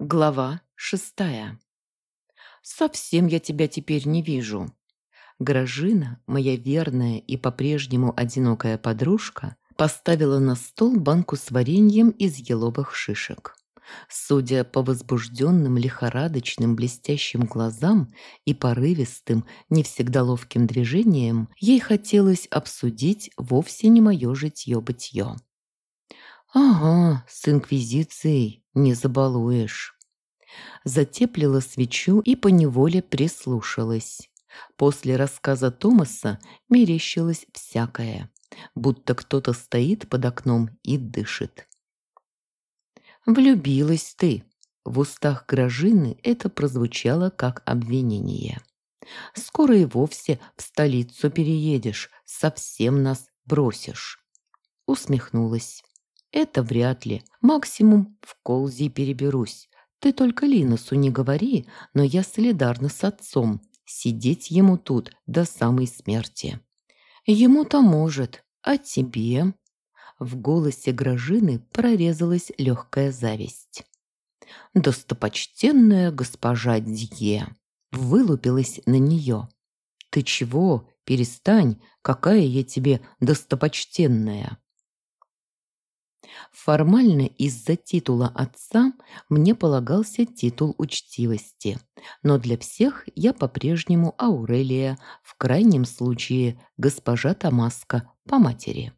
Глава шестая. «Совсем я тебя теперь не вижу». Гражина, моя верная и по-прежнему одинокая подружка, поставила на стол банку с вареньем из еловых шишек. Судя по возбужденным, лихорадочным, блестящим глазам и порывистым, не всегда ловким движениям, ей хотелось обсудить вовсе не мое житье-бытье. «Ага, с инквизицией не забалуешь». Затеплила свечу и поневоле прислушалась. После рассказа Томаса мерещилось всякое, будто кто-то стоит под окном и дышит. «Влюбилась ты!» В устах Грожины это прозвучало как обвинение. «Скоро и вовсе в столицу переедешь, совсем нас бросишь». Усмехнулась. Это вряд ли. Максимум в Колзи переберусь. Ты только Линосу не говори, но я солидарна с отцом. Сидеть ему тут до самой смерти. Ему-то может, а тебе? В голосе Грожины прорезалась легкая зависть. «Достопочтенная госпожа Дье!» Вылупилась на нее. «Ты чего? Перестань! Какая я тебе достопочтенная!» Формально из-за титула отца мне полагался титул учтивости, но для всех я по-прежнему Аурелия, в крайнем случае госпожа Тамаска по матери.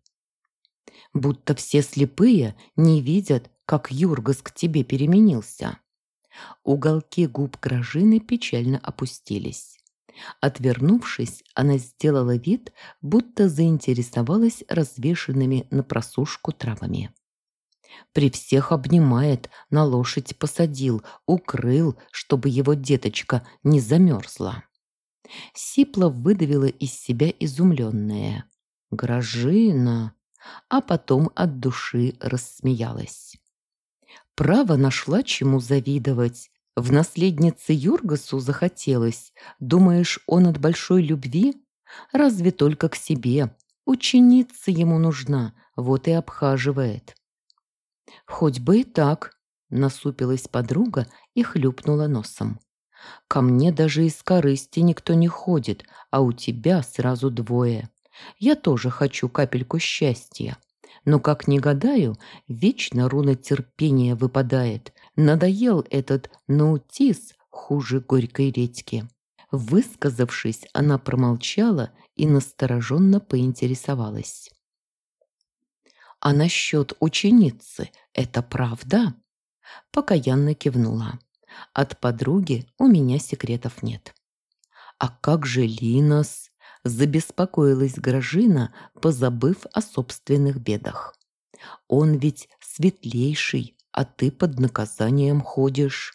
Будто все слепые не видят, как Юргас к тебе переменился. Уголки губ Грожины печально опустились. Отвернувшись, она сделала вид, будто заинтересовалась развешенными на просушку травами. При всех обнимает, на лошадь посадил, укрыл, чтобы его деточка не замерзла. Сипла выдавила из себя изумленная. «Гражина!» А потом от души рассмеялась. Право нашла чему завидовать. В наследнице Юргасу захотелось. Думаешь, он от большой любви? Разве только к себе. Ученица ему нужна, вот и обхаживает. «Хоть бы и так», – насупилась подруга и хлюпнула носом. «Ко мне даже из корысти никто не ходит, а у тебя сразу двое. Я тоже хочу капельку счастья. Но, как не гадаю, вечно руна терпения выпадает. Надоел этот наутис хуже горькой редьки». Высказавшись, она промолчала и настороженно поинтересовалась. А насчет ученицы – это правда?» Покаянно кивнула. От подруги у меня секретов нет. «А как же Линос?» – забеспокоилась Гражина, позабыв о собственных бедах. «Он ведь светлейший, а ты под наказанием ходишь».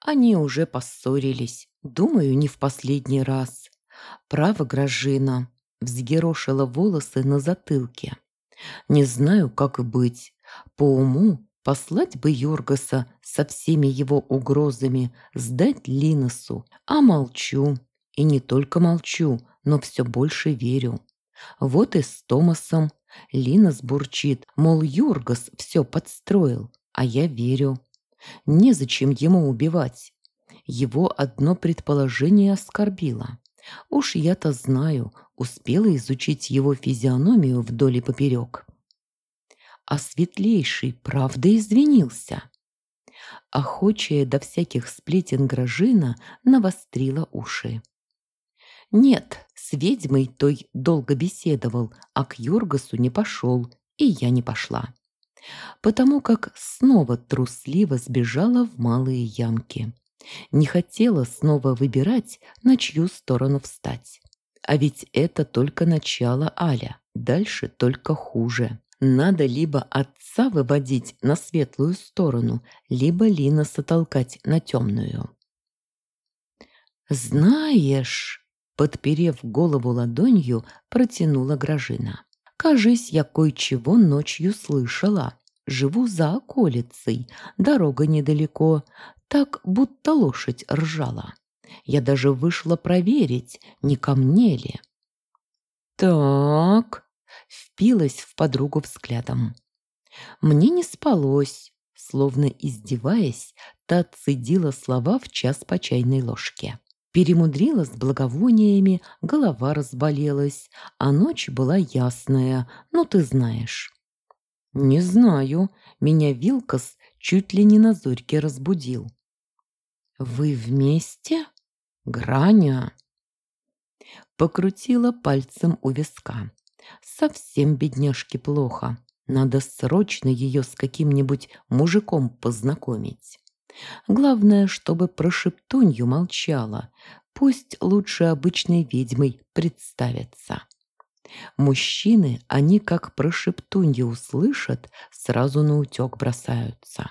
Они уже поссорились, думаю, не в последний раз. Право, Гражина, взъерошила волосы на затылке. Не знаю, как и быть. По уму послать бы Йоргаса со всеми его угрозами, сдать Линосу, а молчу. И не только молчу, но все больше верю. Вот и с Томасом. Линос бурчит, мол, Юргас все подстроил, а я верю. Незачем ему убивать. Его одно предположение оскорбило. Уж я-то знаю, успела изучить его физиономию вдоль и поперек. А светлейший правда извинился. Охочая до всяких сплетен Грожина навострила уши. Нет, с ведьмой той долго беседовал, а к Юргасу не пошел, и я не пошла. Потому как снова трусливо сбежала в малые ямки. Не хотела снова выбирать, на чью сторону встать. А ведь это только начало Аля, дальше только хуже. Надо либо отца выводить на светлую сторону, либо Лина сотолкать на темную. «Знаешь...» — подперев голову ладонью, протянула Гражина. «Кажись, я кое-чего ночью слышала. Живу за околицей, дорога недалеко, так будто лошадь ржала. Я даже вышла проверить, не ко мне ли. «Так», — впилась в подругу взглядом. «Мне не спалось», — словно издеваясь, та цедила слова в час по чайной ложке. Перемудрила с благовониями, голова разболелась, а ночь была ясная, ну ты знаешь. «Не знаю, меня Вилкос чуть ли не на зорьке разбудил». «Вы вместе? Граня?» Покрутила пальцем у виска. «Совсем бедняжке плохо. Надо срочно ее с каким-нибудь мужиком познакомить. Главное, чтобы про шептунью молчала. Пусть лучше обычной ведьмой представится. Мужчины, они как про шептунью услышат, сразу на утек бросаются.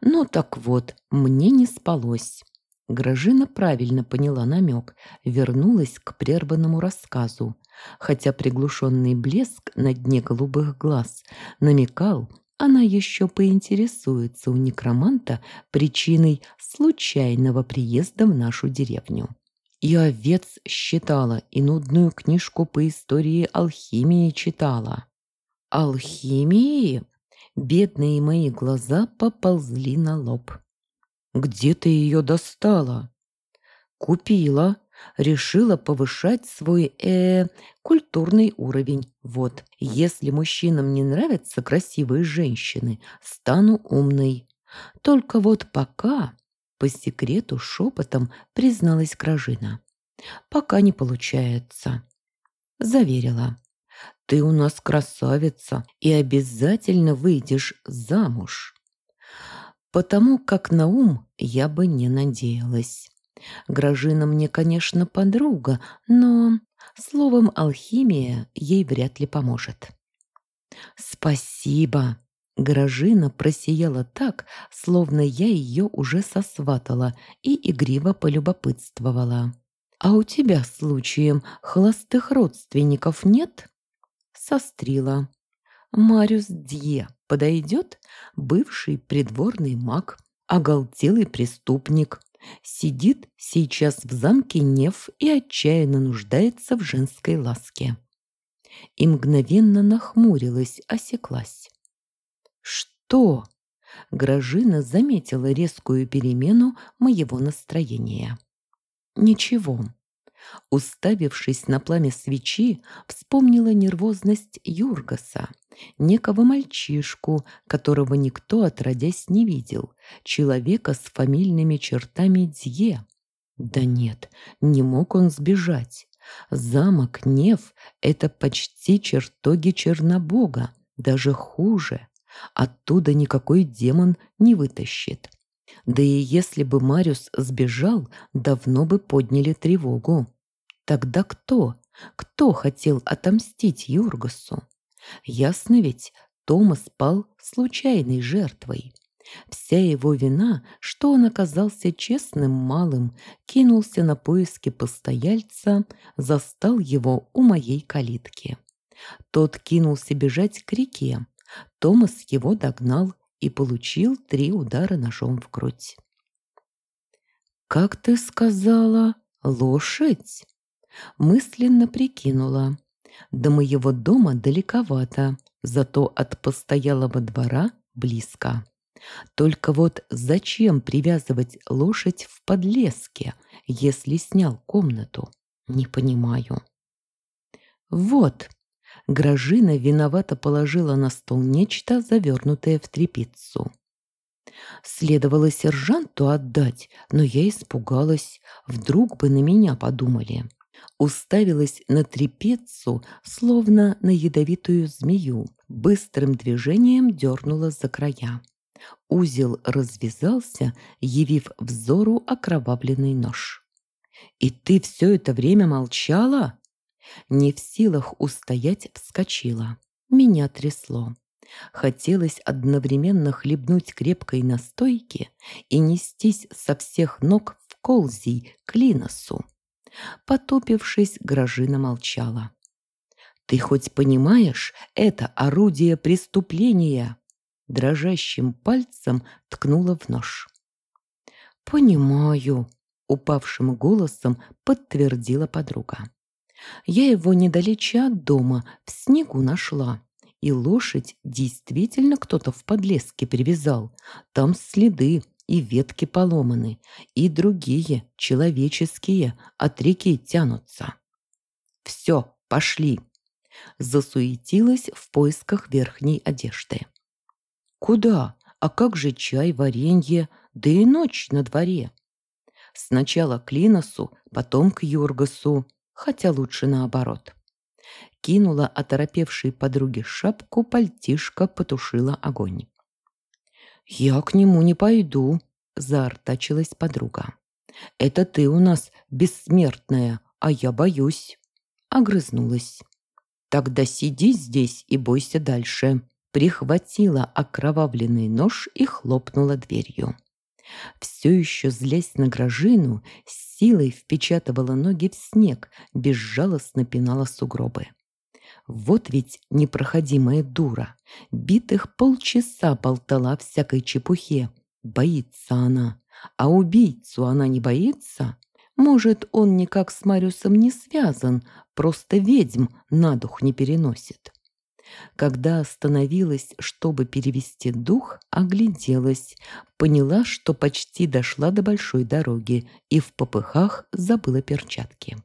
Ну так вот, мне не спалось. Гражина правильно поняла намек, вернулась к прерванному рассказу, хотя приглушенный блеск на дне голубых глаз намекал, она еще поинтересуется у некроманта причиной случайного приезда в нашу деревню. И овец считала, и нудную книжку по истории алхимии читала. Алхимии? Бедные мои глаза поползли на лоб. Где ты ее достала? Купила. Решила повышать свой, э, культурный уровень. Вот, если мужчинам не нравятся красивые женщины, стану умной. Только вот пока, по секрету шепотом призналась Кражина. Пока не получается. Заверила. Ты у нас красавица и обязательно выйдешь замуж потому как на ум я бы не надеялась. Гражина мне, конечно, подруга, но словом алхимия ей вряд ли поможет. «Спасибо!» Гражина просияла так, словно я ее уже сосватала и игриво полюбопытствовала. «А у тебя, случаем, холостых родственников нет?» Сострила. Мариус Дье подойдет? Бывший придворный маг, оголтелый преступник. Сидит сейчас в замке Нев и отчаянно нуждается в женской ласке. И мгновенно нахмурилась, осеклась. «Что?» Гражина заметила резкую перемену моего настроения. «Ничего, Уставившись на пламя свечи, вспомнила нервозность Юргаса, некого мальчишку, которого никто отродясь не видел, человека с фамильными чертами Дье. Да нет, не мог он сбежать. Замок Нев — это почти чертоги Чернобога, даже хуже. Оттуда никакой демон не вытащит. Да и если бы Мариус сбежал, давно бы подняли тревогу. Тогда кто? Кто хотел отомстить Юргасу? Ясно ведь, Томас спал случайной жертвой. Вся его вина, что он оказался честным малым, кинулся на поиски постояльца, застал его у моей калитки. Тот кинулся бежать к реке. Томас его догнал и получил три удара ножом в грудь. «Как ты сказала, лошадь?» Мысленно прикинула. До моего дома далековато, зато от постоялого двора близко. Только вот зачем привязывать лошадь в подлеске, если снял комнату? Не понимаю. Вот, Гражина виновато положила на стол нечто, завернутое в тряпицу. Следовало сержанту отдать, но я испугалась. Вдруг бы на меня подумали. Уставилась на трепецу, словно на ядовитую змею. Быстрым движением дернула за края. Узел развязался, явив взору окровавленный нож. «И ты все это время молчала?» Не в силах устоять, вскочила. Меня трясло. Хотелось одновременно хлебнуть крепкой настойки и нестись со всех ног в колзий к Линосу. Потупившись, Гражина молчала. «Ты хоть понимаешь, это орудие преступления?» Дрожащим пальцем ткнула в нож. «Понимаю», — упавшим голосом подтвердила подруга. Я его недалече от дома, в снегу нашла. И лошадь действительно кто-то в подлеске привязал. Там следы, и ветки поломаны, и другие, человеческие, от реки тянутся. Все, пошли. Засуетилась в поисках верхней одежды. Куда? А как же чай, варенье, да и ночь на дворе? Сначала к Линосу, потом к Юргасу, хотя лучше наоборот. Кинула оторопевшей подруге шапку, пальтишко потушила огонь. «Я к нему не пойду», – заортачилась подруга. «Это ты у нас бессмертная, а я боюсь». Огрызнулась. «Тогда сиди здесь и бойся дальше». Прихватила окровавленный нож и хлопнула дверью. Все еще злясь на Грожину, силой впечатывала ноги в снег, безжалостно пинала сугробы. Вот ведь непроходимая дура. Битых полчаса болтала всякой чепухе. Боится она. А убийцу она не боится? Может, он никак с Мариусом не связан, просто ведьм на дух не переносит. Когда остановилась, чтобы перевести дух, огляделась, поняла, что почти дошла до большой дороги и в попыхах забыла перчатки.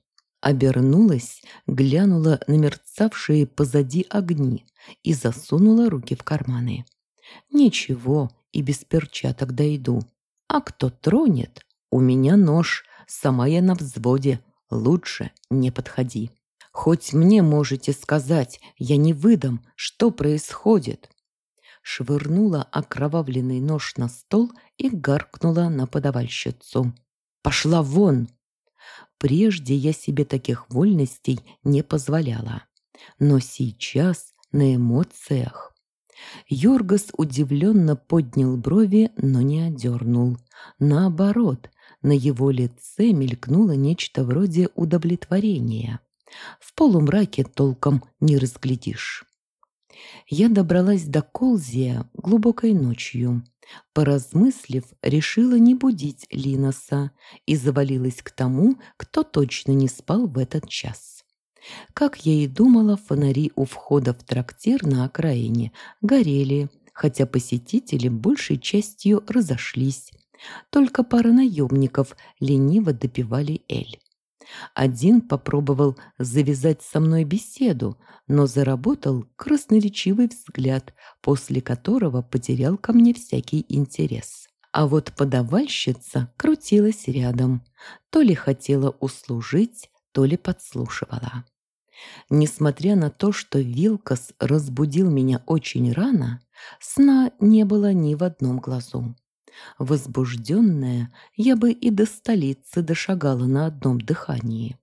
Обернулась, глянула на мерцавшие позади огни и засунула руки в карманы. «Ничего, и без перчаток дойду. А кто тронет? У меня нож, сама я на взводе. Лучше не подходи. Хоть мне можете сказать, я не выдам, что происходит». Швырнула окровавленный нож на стол и гаркнула на подавальщицу. «Пошла вон!» Прежде я себе таких вольностей не позволяла. Но сейчас на эмоциях. Юргас удивленно поднял брови, но не одернул. Наоборот, на его лице мелькнуло нечто вроде удовлетворения. В полумраке толком не разглядишь. Я добралась до Колзия глубокой ночью. Поразмыслив, решила не будить Линоса и завалилась к тому, кто точно не спал в этот час. Как я и думала, фонари у входа в трактир на окраине горели, хотя посетители большей частью разошлись. Только пара наемников лениво допивали эль. Один попробовал завязать со мной беседу, но заработал красноречивый взгляд, после которого потерял ко мне всякий интерес. А вот подавальщица крутилась рядом, то ли хотела услужить, то ли подслушивала. Несмотря на то, что Вилкас разбудил меня очень рано, сна не было ни в одном глазу. Возбужденная, я бы и до столицы дошагала на одном дыхании.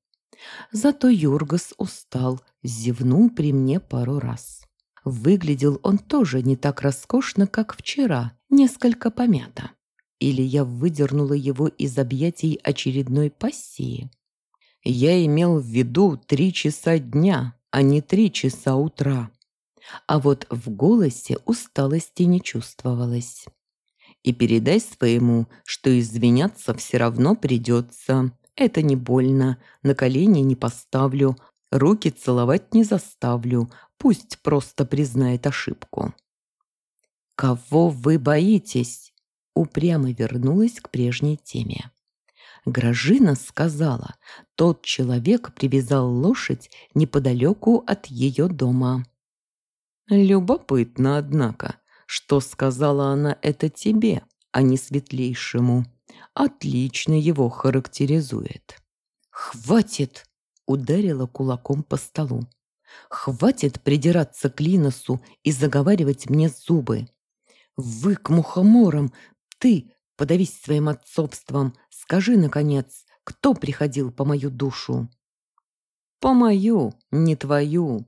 Зато Юргас устал, зевнул при мне пару раз. Выглядел он тоже не так роскошно, как вчера, несколько помято. Или я выдернула его из объятий очередной пассии? Я имел в виду три часа дня, а не три часа утра. А вот в голосе усталости не чувствовалось. И передай своему, что извиняться все равно придется. Это не больно, на колени не поставлю, руки целовать не заставлю, пусть просто признает ошибку. «Кого вы боитесь?» Упрямо вернулась к прежней теме. Гражина сказала, тот человек привязал лошадь неподалеку от ее дома. Любопытно, однако, что сказала она это тебе, а не светлейшему. Отлично его характеризует. «Хватит!» — ударила кулаком по столу. «Хватит придираться к Линосу и заговаривать мне зубы. Вы к мухоморам, ты подавись своим отцовством, скажи, наконец, кто приходил по мою душу?» «По мою, не твою»,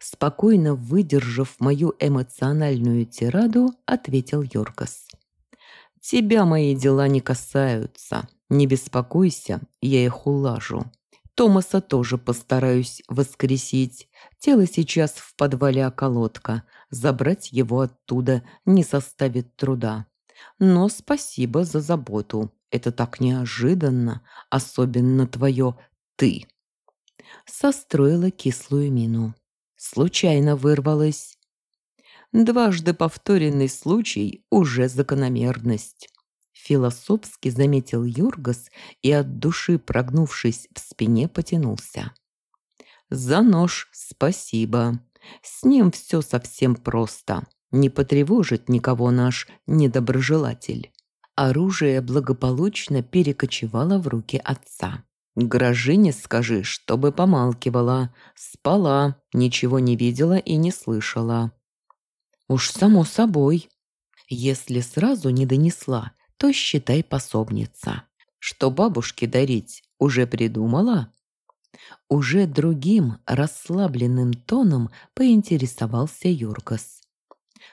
Спокойно выдержав мою эмоциональную тираду, ответил Йоргас. «Тебя мои дела не касаются. Не беспокойся, я их улажу. Томаса тоже постараюсь воскресить. Тело сейчас в подвале околотка. Забрать его оттуда не составит труда. Но спасибо за заботу. Это так неожиданно, особенно твое «ты». Состроила кислую мину. Случайно вырвалась. Дважды повторенный случай уже закономерность. Философски заметил Юргас и от души, прогнувшись в спине, потянулся. «За нож спасибо. С ним все совсем просто. Не потревожит никого наш недоброжелатель». Оружие благополучно перекочевало в руки отца. «Грожине скажи, чтобы помалкивала. Спала, ничего не видела и не слышала». «Уж само собой. Если сразу не донесла, то считай пособница. Что бабушке дарить, уже придумала?» Уже другим, расслабленным тоном поинтересовался Юргас.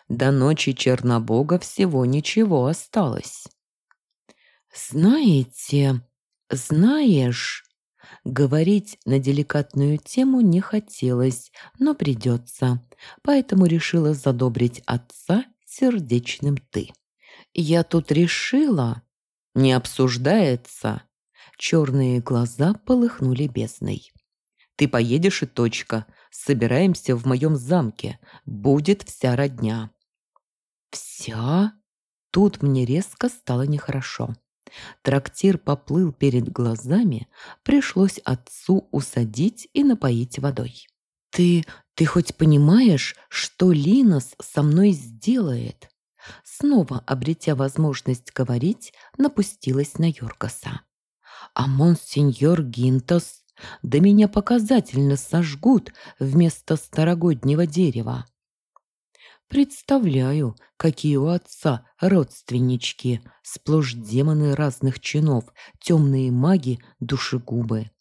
До ночи Чернобога всего ничего осталось. «Знаете, знаешь...» Говорить на деликатную тему не хотелось, но придется, поэтому решила задобрить отца сердечным «ты». «Я тут решила...» «Не обсуждается...» Черные глаза полыхнули бездной. «Ты поедешь и точка. Собираемся в моем замке. Будет вся родня». «Вся?» Тут мне резко стало нехорошо. Трактир поплыл перед глазами, пришлось отцу усадить и напоить водой. «Ты... ты хоть понимаешь, что Линос со мной сделает?» Снова, обретя возможность говорить, напустилась на Йоргаса. «А монсеньор Гинтос, да меня показательно сожгут вместо старогоднего дерева». Представляю, какие у отца родственнички, сплошь демоны разных чинов, темные маги, душегубы.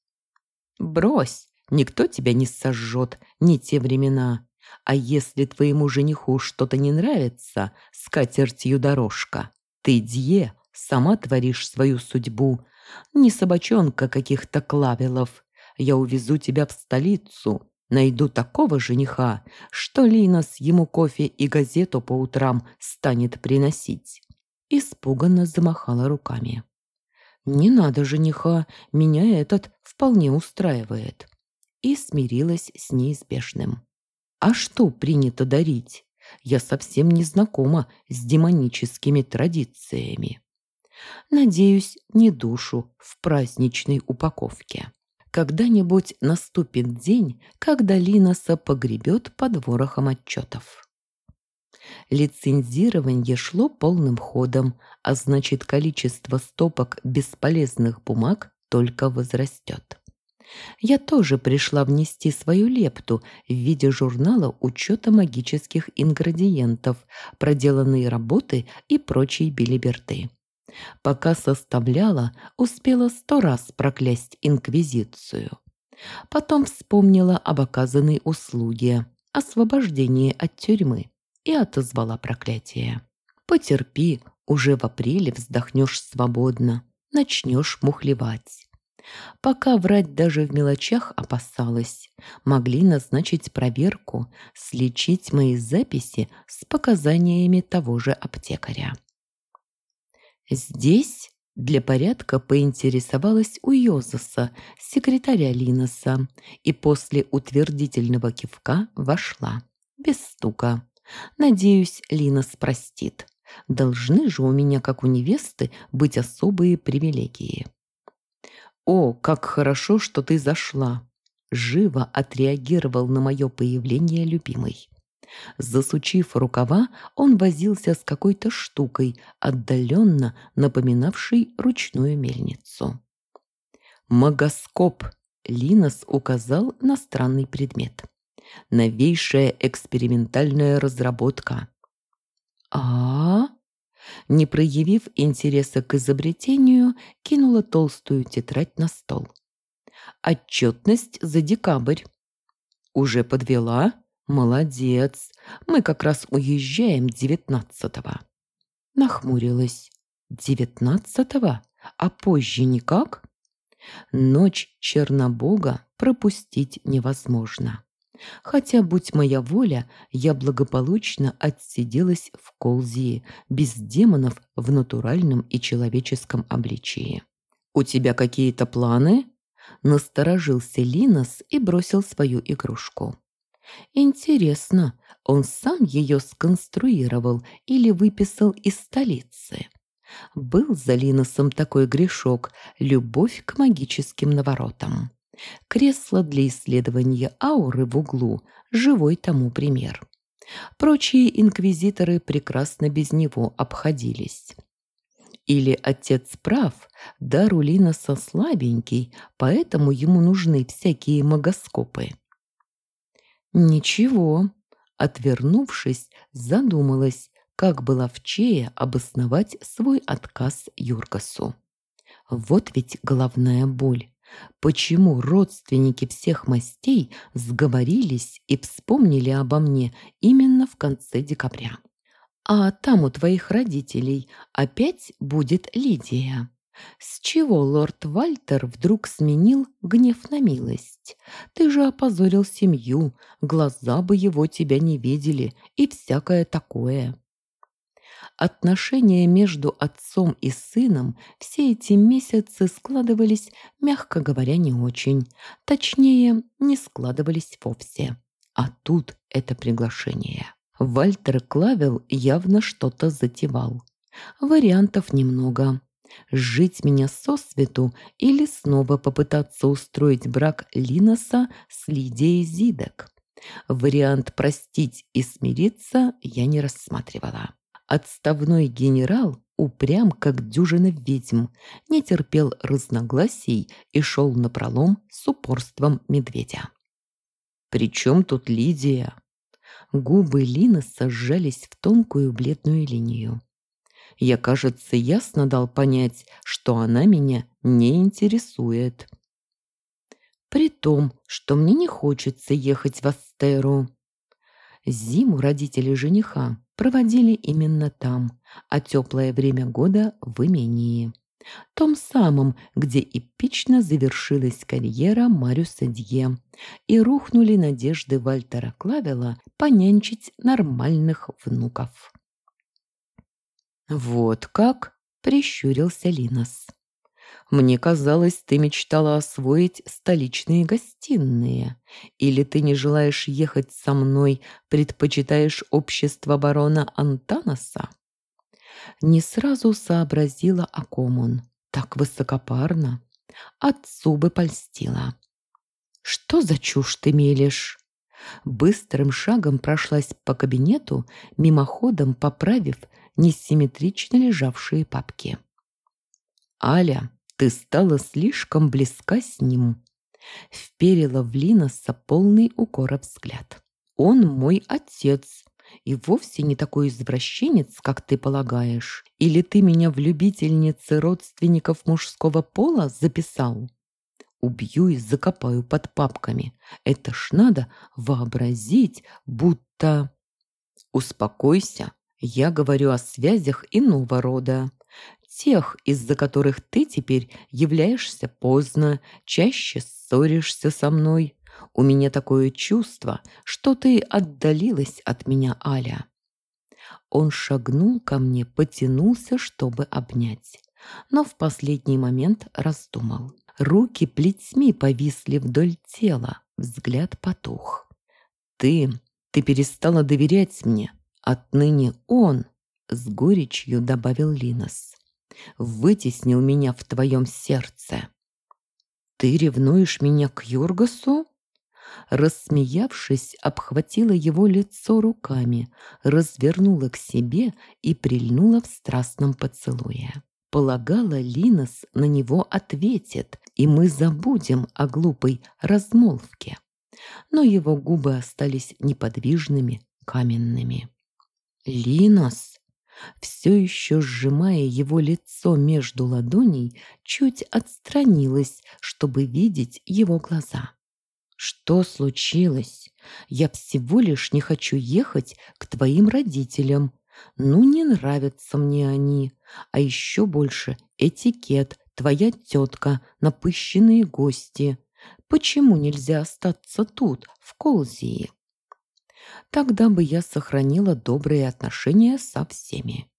Брось, никто тебя не сожжет, не те времена. А если твоему жениху что-то не нравится, с катертью дорожка. Ты, Дье, сама творишь свою судьбу. Не собачонка каких-то клавелов. Я увезу тебя в столицу, Найду такого жениха, что Линос ему кофе и газету по утрам станет приносить. Испуганно замахала руками. «Не надо жениха, меня этот вполне устраивает». И смирилась с неизбежным. «А что принято дарить? Я совсем не знакома с демоническими традициями. Надеюсь, не душу в праздничной упаковке». Когда-нибудь наступит день, когда Линоса погребет под ворохом отчетов. Лицензирование шло полным ходом, а значит количество стопок бесполезных бумаг только возрастет. Я тоже пришла внести свою лепту в виде журнала учета магических ингредиентов, проделанной работы и прочей билиберды. Пока составляла, успела сто раз проклясть Инквизицию. Потом вспомнила об оказанной услуге, освобождении от тюрьмы, и отозвала проклятие. «Потерпи, уже в апреле вздохнешь свободно, начнешь мухлевать». Пока врать даже в мелочах опасалась, могли назначить проверку, сличить мои записи с показаниями того же аптекаря. Здесь для порядка поинтересовалась у Йозаса, секретаря Линоса, и после утвердительного кивка вошла, без стука. Надеюсь, Линос простит. Должны же у меня, как у невесты, быть особые привилегии. «О, как хорошо, что ты зашла!» Живо отреагировал на мое появление любимый. Засучив рукава, он возился с какой-то штукой, отдаленно напоминавшей ручную мельницу. «Магоскоп!» — Линос указал на странный предмет. «Новейшая экспериментальная разработка». «А-а-а?» Не проявив интереса к изобретению, кинула толстую тетрадь на стол. «Отчетность за декабрь». «Уже подвела?» «Молодец. Мы как раз уезжаем девятнадцатого». Нахмурилась. «Девятнадцатого? А позже никак?» Ночь Чернобога пропустить невозможно. Хотя, будь моя воля, я благополучно отсиделась в Колзии, без демонов в натуральном и человеческом обличии. «У тебя какие-то планы?» Насторожился Линос и бросил свою игрушку. Интересно, он сам ее сконструировал или выписал из столицы? Был за Линосом такой грешок – любовь к магическим наворотам. Кресло для исследования ауры в углу – живой тому пример. Прочие инквизиторы прекрасно без него обходились. Или отец прав, дар у Линоса слабенький, поэтому ему нужны всякие магоскопы. Ничего, отвернувшись, задумалась, как Чее обосновать свой отказ Юркасу. Вот ведь головная боль. Почему родственники всех мастей сговорились и вспомнили обо мне именно в конце декабря? А там у твоих родителей опять будет Лидия. С чего лорд Вальтер вдруг сменил гнев на милость? Ты же опозорил семью, глаза бы его тебя не видели и всякое такое. Отношения между отцом и сыном все эти месяцы складывались, мягко говоря, не очень. Точнее, не складывались вовсе. А тут это приглашение. Вальтер Клавел явно что-то затевал. Вариантов немного. Жить меня сосвету или снова попытаться устроить брак Линоса с Лидией Зидек. Вариант простить и смириться я не рассматривала. Отставной генерал, упрям как дюжина ведьм, не терпел разногласий и шел напролом с упорством медведя. «При чем тут Лидия?» Губы Лины сжались в тонкую бледную линию. Я, кажется, ясно дал понять, что она меня не интересует. При том, что мне не хочется ехать в Астеру. Зиму родители жениха проводили именно там, а теплое время года в имении. Том самом, где эпично завершилась карьера Мариуса Дье, и рухнули надежды Вальтера Клавела понянчить нормальных внуков. «Вот как?» – прищурился Линос. Мне казалось, ты мечтала освоить столичные гостиные. Или ты не желаешь ехать со мной, предпочитаешь общество барона Антанаса?» Не сразу сообразила, о ком он. Так высокопарно. Отцу бы польстила. «Что за чушь ты мелешь?» Быстрым шагом прошлась по кабинету, мимоходом поправив несимметрично лежавшие папки. «Аля, ты стала слишком близка с ним. Вперила в Линоса полный укора взгляд. Он мой отец, и вовсе не такой извращенец, как ты полагаешь. Или ты меня в любительнице родственников мужского пола записал? Убью и закопаю под папками. Это ж надо вообразить, будто... Успокойся, я говорю о связях иного рода тех, из-за которых ты теперь являешься поздно, чаще ссоришься со мной. У меня такое чувство, что ты отдалилась от меня, Аля». Он шагнул ко мне, потянулся, чтобы обнять, но в последний момент раздумал. Руки плетьми повисли вдоль тела, взгляд потух. «Ты, ты перестала доверять мне. Отныне он», — с горечью добавил Линос вытеснил меня в твоем сердце. Ты ревнуешь меня к Юргасу? Рассмеявшись, обхватила его лицо руками, развернула к себе и прильнула в страстном поцелуе. Полагала, Линос на него ответит, и мы забудем о глупой размолвке. Но его губы остались неподвижными, каменными. «Линос!» все еще сжимая его лицо между ладоней, чуть отстранилась, чтобы видеть его глаза. «Что случилось? Я всего лишь не хочу ехать к твоим родителям. Ну, не нравятся мне они. А еще больше этикет, твоя тетка, напыщенные гости. Почему нельзя остаться тут, в Колзии?» Тогда бы я сохранила добрые отношения со всеми.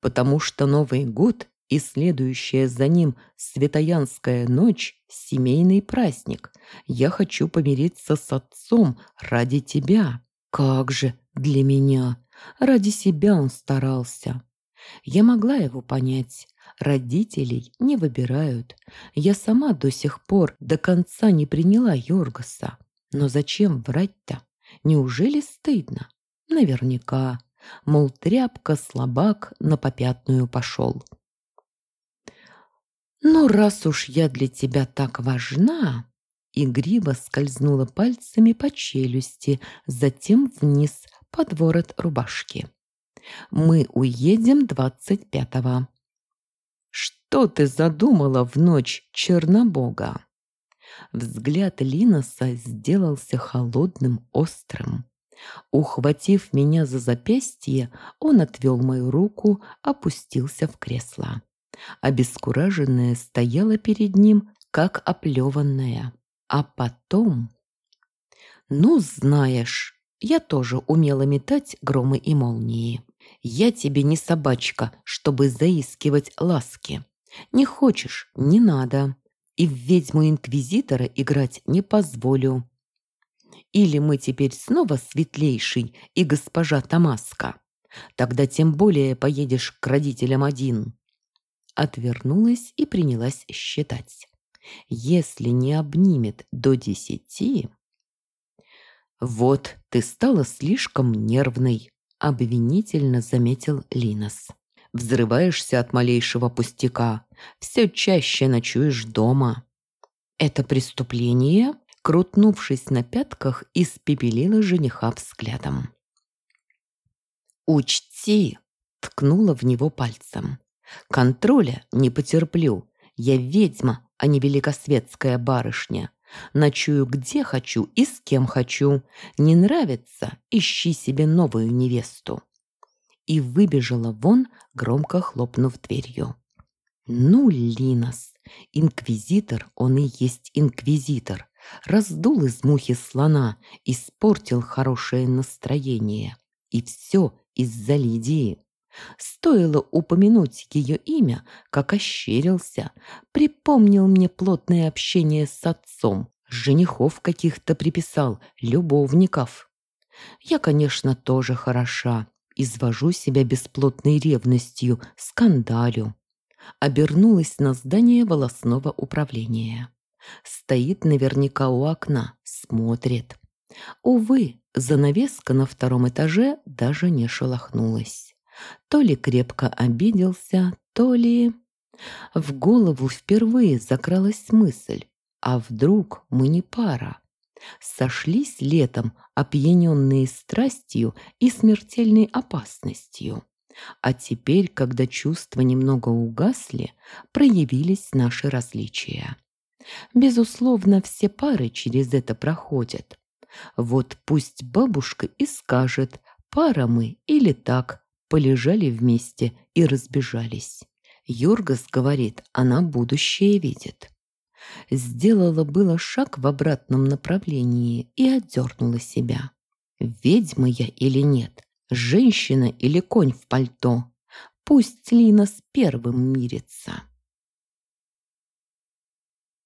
Потому что Новый год и следующая за ним Светоянская ночь – семейный праздник, Я хочу помириться с отцом ради тебя. Как же для меня. Ради себя он старался. Я могла его понять. Родителей не выбирают. Я сама до сих пор до конца не приняла Йоргаса. Но зачем врать-то? Неужели стыдно? Наверняка. Мол, тряпка, слабак на попятную пошел. «Ну, раз уж я для тебя так важна...» Игриво скользнула пальцами по челюсти, затем вниз, под ворот рубашки. «Мы уедем двадцать пятого». «Что ты задумала в ночь Чернобога?» Взгляд Линоса сделался холодным, острым. Ухватив меня за запястье, он отвел мою руку, опустился в кресло. Обескураженная стояла перед ним, как оплеванная. А потом... «Ну, знаешь, я тоже умела метать громы и молнии. Я тебе не собачка, чтобы заискивать ласки. Не хочешь – не надо. И в ведьму-инквизитора играть не позволю. Или мы теперь снова светлейший и госпожа Тамаска. Тогда тем более поедешь к родителям один. Отвернулась и принялась считать. Если не обнимет до десяти... «Вот, ты стала слишком нервной», — обвинительно заметил Линос. «Взрываешься от малейшего пустяка. Все чаще ночуешь дома». «Это преступление?» крутнувшись на пятках, испепелила жениха взглядом. «Учти!» — ткнула в него пальцем. «Контроля не потерплю. Я ведьма, а не великосветская барышня. Ночую где хочу и с кем хочу. Не нравится – ищи себе новую невесту». И выбежала вон, громко хлопнув дверью. «Ну, Линос, инквизитор, он и есть инквизитор раздул из мухи слона, испортил хорошее настроение. И все из-за Лидии. Стоило упомянуть ее имя, как ощерился, припомнил мне плотное общение с отцом, женихов каких-то приписал, любовников. Я, конечно, тоже хороша, извожу себя бесплотной ревностью, скандалю. Обернулась на здание волосного управления. Стоит наверняка у окна, смотрит. Увы, занавеска на втором этаже даже не шелохнулась. То ли крепко обиделся, то ли... В голову впервые закралась мысль, а вдруг мы не пара? Сошлись летом, опьяненные страстью и смертельной опасностью. А теперь, когда чувства немного угасли, проявились наши различия. Безусловно, все пары через это проходят. Вот пусть бабушка и скажет, пара мы или так, полежали вместе и разбежались. Юргас говорит, она будущее видит. Сделала было шаг в обратном направлении и отдернула себя. Ведьма я или нет, женщина или конь в пальто. Пусть Лина с первым мирится.